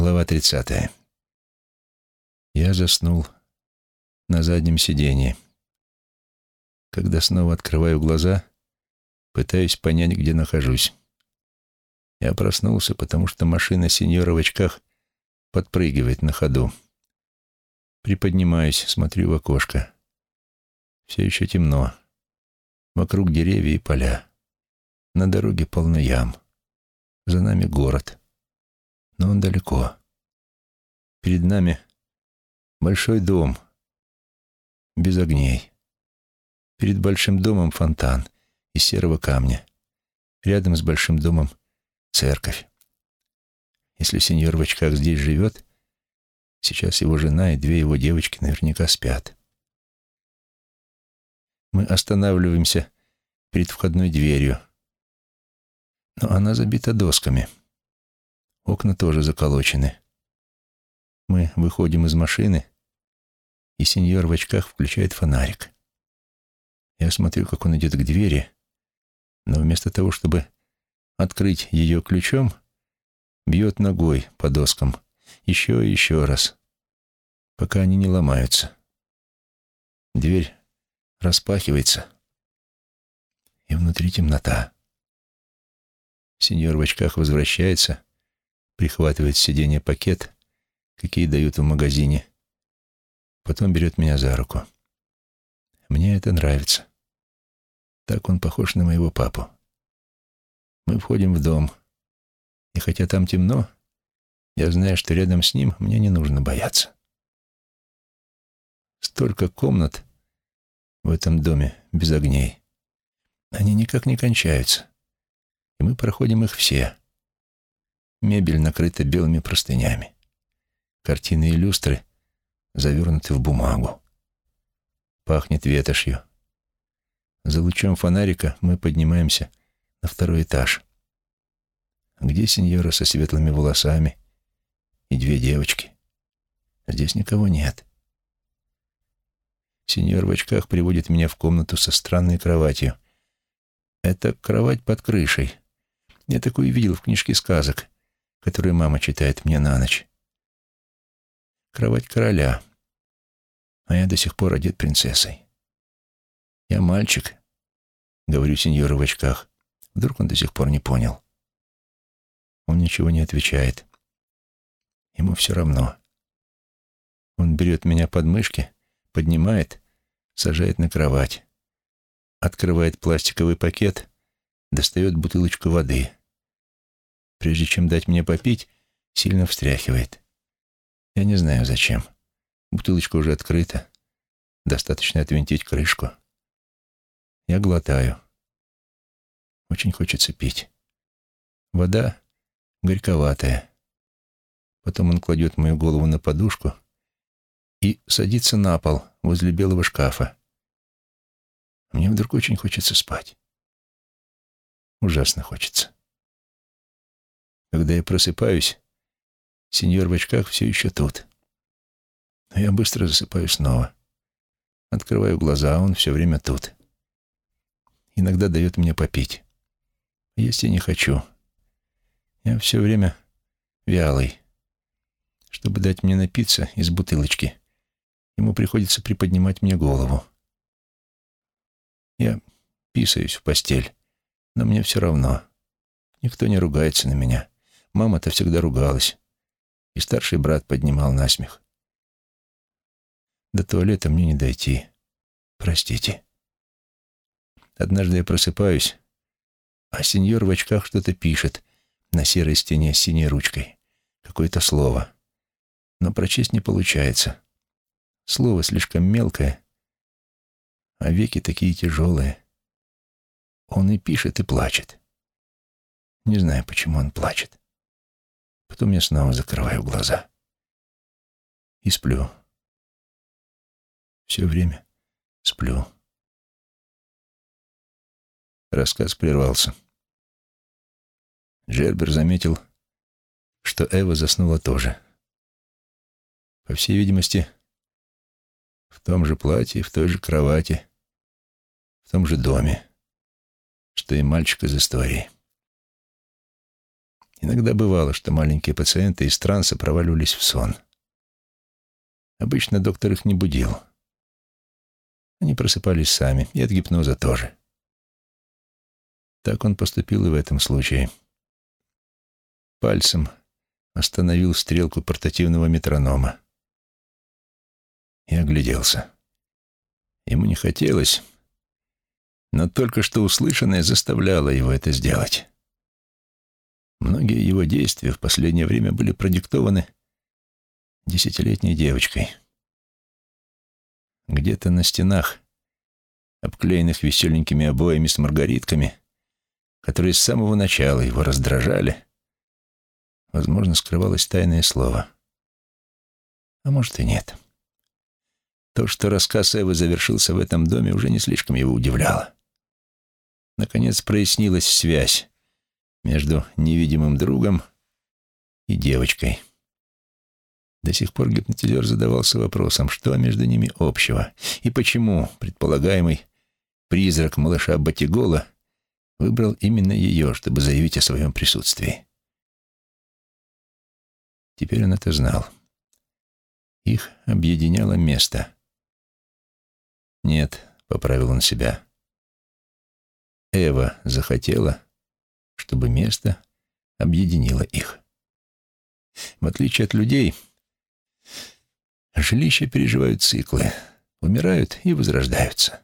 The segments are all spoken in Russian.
Глава 30. Я заснул на заднем сиденье. Когда снова открываю глаза, пытаюсь понять, где нахожусь. Я проснулся, потому что машина сеньора в очках подпрыгивает на ходу. Приподнимаюсь, смотрю в окошко. Все еще темно. Вокруг деревья и поля. На дороге полно ям. За нами город. Но он далеко. Перед нами большой дом. Без огней. Перед большим домом фонтан из серого камня. Рядом с большим домом церковь. Если сеньор в очках здесь живет, сейчас его жена и две его девочки наверняка спят. Мы останавливаемся перед входной дверью. Но она забита досками. Окна тоже заколочены. Мы выходим из машины, и сеньор в очках включает фонарик. Я смотрю, как он идет к двери, но вместо того, чтобы открыть ее ключом, бьет ногой по доскам еще и еще раз, пока они не ломаются. Дверь распахивается, и внутри темнота. Сеньор в очках возвращается, прихватывает с сиденья пакет, какие дают в магазине, потом берет меня за руку. Мне это нравится. Так он похож на моего папу. Мы входим в дом, и хотя там темно, я знаю, что рядом с ним мне не нужно бояться. Столько комнат в этом доме без огней. Они никак не кончаются, и мы проходим их все. Мебель накрыта белыми простынями. Картины и люстры завернуты в бумагу. Пахнет ветошью. За лучом фонарика мы поднимаемся на второй этаж. Где сеньора со светлыми волосами и две девочки? Здесь никого нет. Сеньор в очках приводит меня в комнату со странной кроватью. Это кровать под крышей. Я такую видел в книжке сказок, которые мама читает мне на ночь. Кровать короля. А я до сих пор одет принцессой. Я мальчик, говорю сеньору в очках. Вдруг он до сих пор не понял. Он ничего не отвечает. Ему все равно. Он берет меня под мышки, поднимает, сажает на кровать, открывает пластиковый пакет, достает бутылочку воды. Прежде чем дать мне попить, сильно встряхивает. Я не знаю, зачем. Бутылочка уже открыта. Достаточно отвинтить крышку. Я глотаю. Очень хочется пить. Вода горьковатая. Потом он кладет мою голову на подушку и садится на пол возле белого шкафа. Мне вдруг очень хочется спать. Ужасно хочется. Когда я просыпаюсь, сеньор в очках все еще тут. Но я быстро засыпаю снова. Открываю глаза, он все время тут. Иногда дает мне попить. Есть я не хочу. Я все время вялый. Чтобы дать мне напиться из бутылочки, ему приходится приподнимать мне голову. Я писаюсь в постель, но мне все равно. Никто не ругается на меня. Мама-то всегда ругалась. И старший брат поднимал насмех. До туалета мне не дойти. Простите. Однажды я просыпаюсь, а сеньор в очках что-то пишет на серой стене с синей ручкой. Какое-то слово. Но прочесть не получается. Слово слишком мелкое, а веки такие тяжелые. Он и пишет, и плачет. Не знаю, почему он плачет. Потом я снова закрываю глаза. И сплю. Все время сплю. Рассказ прервался. Джербер заметил, что Эва заснула тоже. По всей видимости, в том же платье, в той же кровати, в том же доме, что и мальчик из истории. Иногда бывало, что маленькие пациенты из транса проваливались в сон. Обычно доктор их не будил. Они просыпались сами, и от гипноза тоже. Так он поступил и в этом случае. Пальцем остановил стрелку портативного метронома и огляделся. Ему не хотелось, но только что услышанное заставляло его это сделать. Многие его действия в последнее время были продиктованы десятилетней девочкой. Где-то на стенах, обклеенных веселенькими обоями с маргаритками, которые с самого начала его раздражали, возможно, скрывалось тайное слово. А может и нет. То, что рассказ Эвы завершился в этом доме, уже не слишком его удивляло. Наконец прояснилась связь между невидимым другом и девочкой. До сих пор гипнотизер задавался вопросом, что между ними общего, и почему предполагаемый призрак малыша Батигола выбрал именно ее, чтобы заявить о своем присутствии. Теперь он это знал. Их объединяло место. «Нет», — поправил он себя. Эва захотела, чтобы место объединило их. В отличие от людей, жилища переживают циклы, умирают и возрождаются.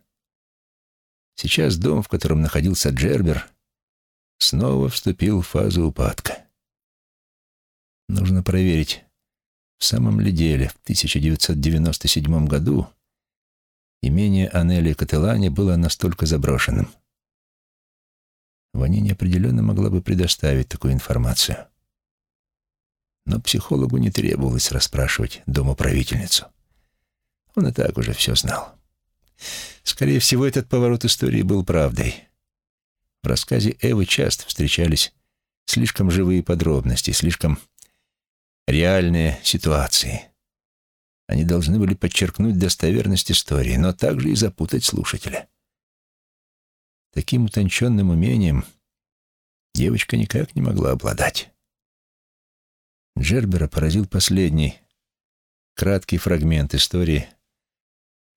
Сейчас дом, в котором находился Джербер, снова вступил в фазу упадка. Нужно проверить, в самом ли деле в 1997 году имение Анели Кателани было настолько заброшенным. Ваня неопределенно могла бы предоставить такую информацию. Но психологу не требовалось расспрашивать домоправительницу. Он и так уже все знал. Скорее всего, этот поворот истории был правдой. В рассказе Эвы часто встречались слишком живые подробности, слишком реальные ситуации. Они должны были подчеркнуть достоверность истории, но также и запутать слушателя. Таким утонченным умением девочка никак не могла обладать. Джербера поразил последний, краткий фрагмент истории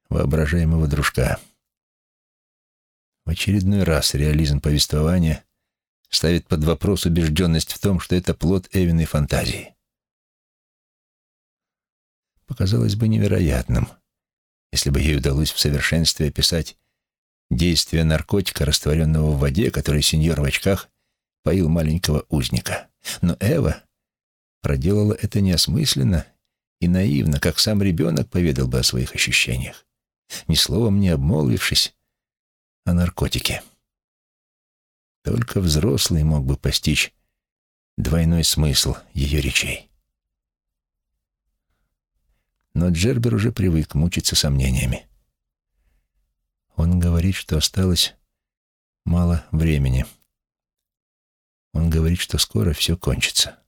воображаемого дружка. В очередной раз реализм повествования ставит под вопрос убежденность в том, что это плод Эвиной фантазии. Показалось бы невероятным, если бы ей удалось в совершенстве описать действие наркотика, растворенного в воде, который сеньор в очках поил маленького узника. Но Эва проделала это неосмысленно и наивно, как сам ребенок поведал бы о своих ощущениях, ни словом не обмолвившись о наркотике. Только взрослый мог бы постичь двойной смысл ее речей. Но Джербер уже привык мучиться сомнениями. Он говорит, что осталось мало времени. Он говорит, что скоро все кончится.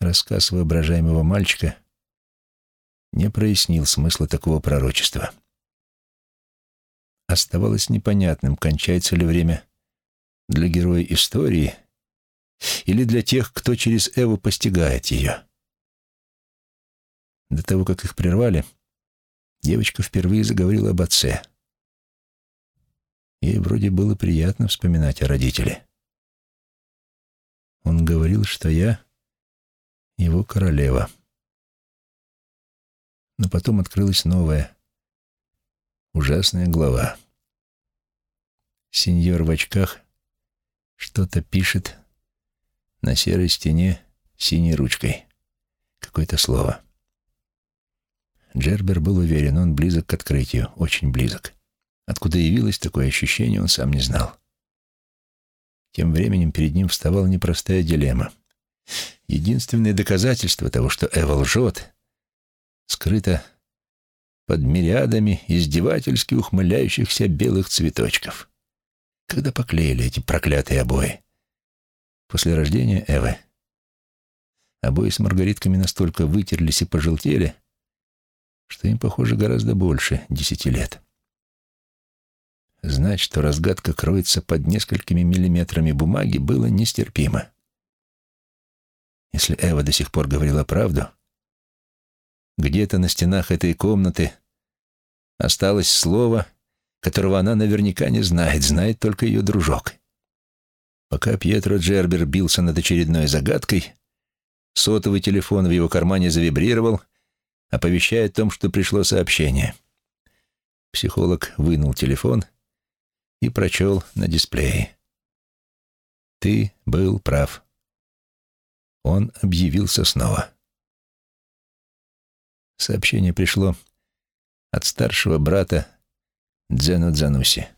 Рассказ воображаемого мальчика не прояснил смысла такого пророчества. Оставалось непонятным, кончается ли время для героя истории или для тех, кто через Эву постигает ее. До того, как их прервали, девочка впервые заговорила об отце. Ей вроде было приятно вспоминать о родителе. Он говорил, что я его королева. Но потом открылась новая, ужасная глава. Сеньор в очках что-то пишет на серой стене синей ручкой. Какое-то слово. Джербер был уверен, он близок к открытию, очень близок. Откуда явилось такое ощущение, он сам не знал. Тем временем перед ним вставала непростая дилемма. Единственное доказательство того, что Эва лжет, скрыто под мириадами издевательски ухмыляющихся белых цветочков. Когда поклеили эти проклятые обои? После рождения Эвы. Обои с маргаритками настолько вытерлись и пожелтели, что им, похоже, гораздо больше десяти лет. Знать, что разгадка кроется под несколькими миллиметрами бумаги, было нестерпимо. Если Эва до сих пор говорила правду, где-то на стенах этой комнаты осталось слово, которого она наверняка не знает, знает только ее дружок. Пока Пьетро Джербер бился над очередной загадкой, сотовый телефон в его кармане завибрировал, оповещая о том, что пришло сообщение. Психолог вынул телефон и прочел на дисплее. «Ты был прав». Он объявился снова. Сообщение пришло от старшего брата Дзену Дзануси.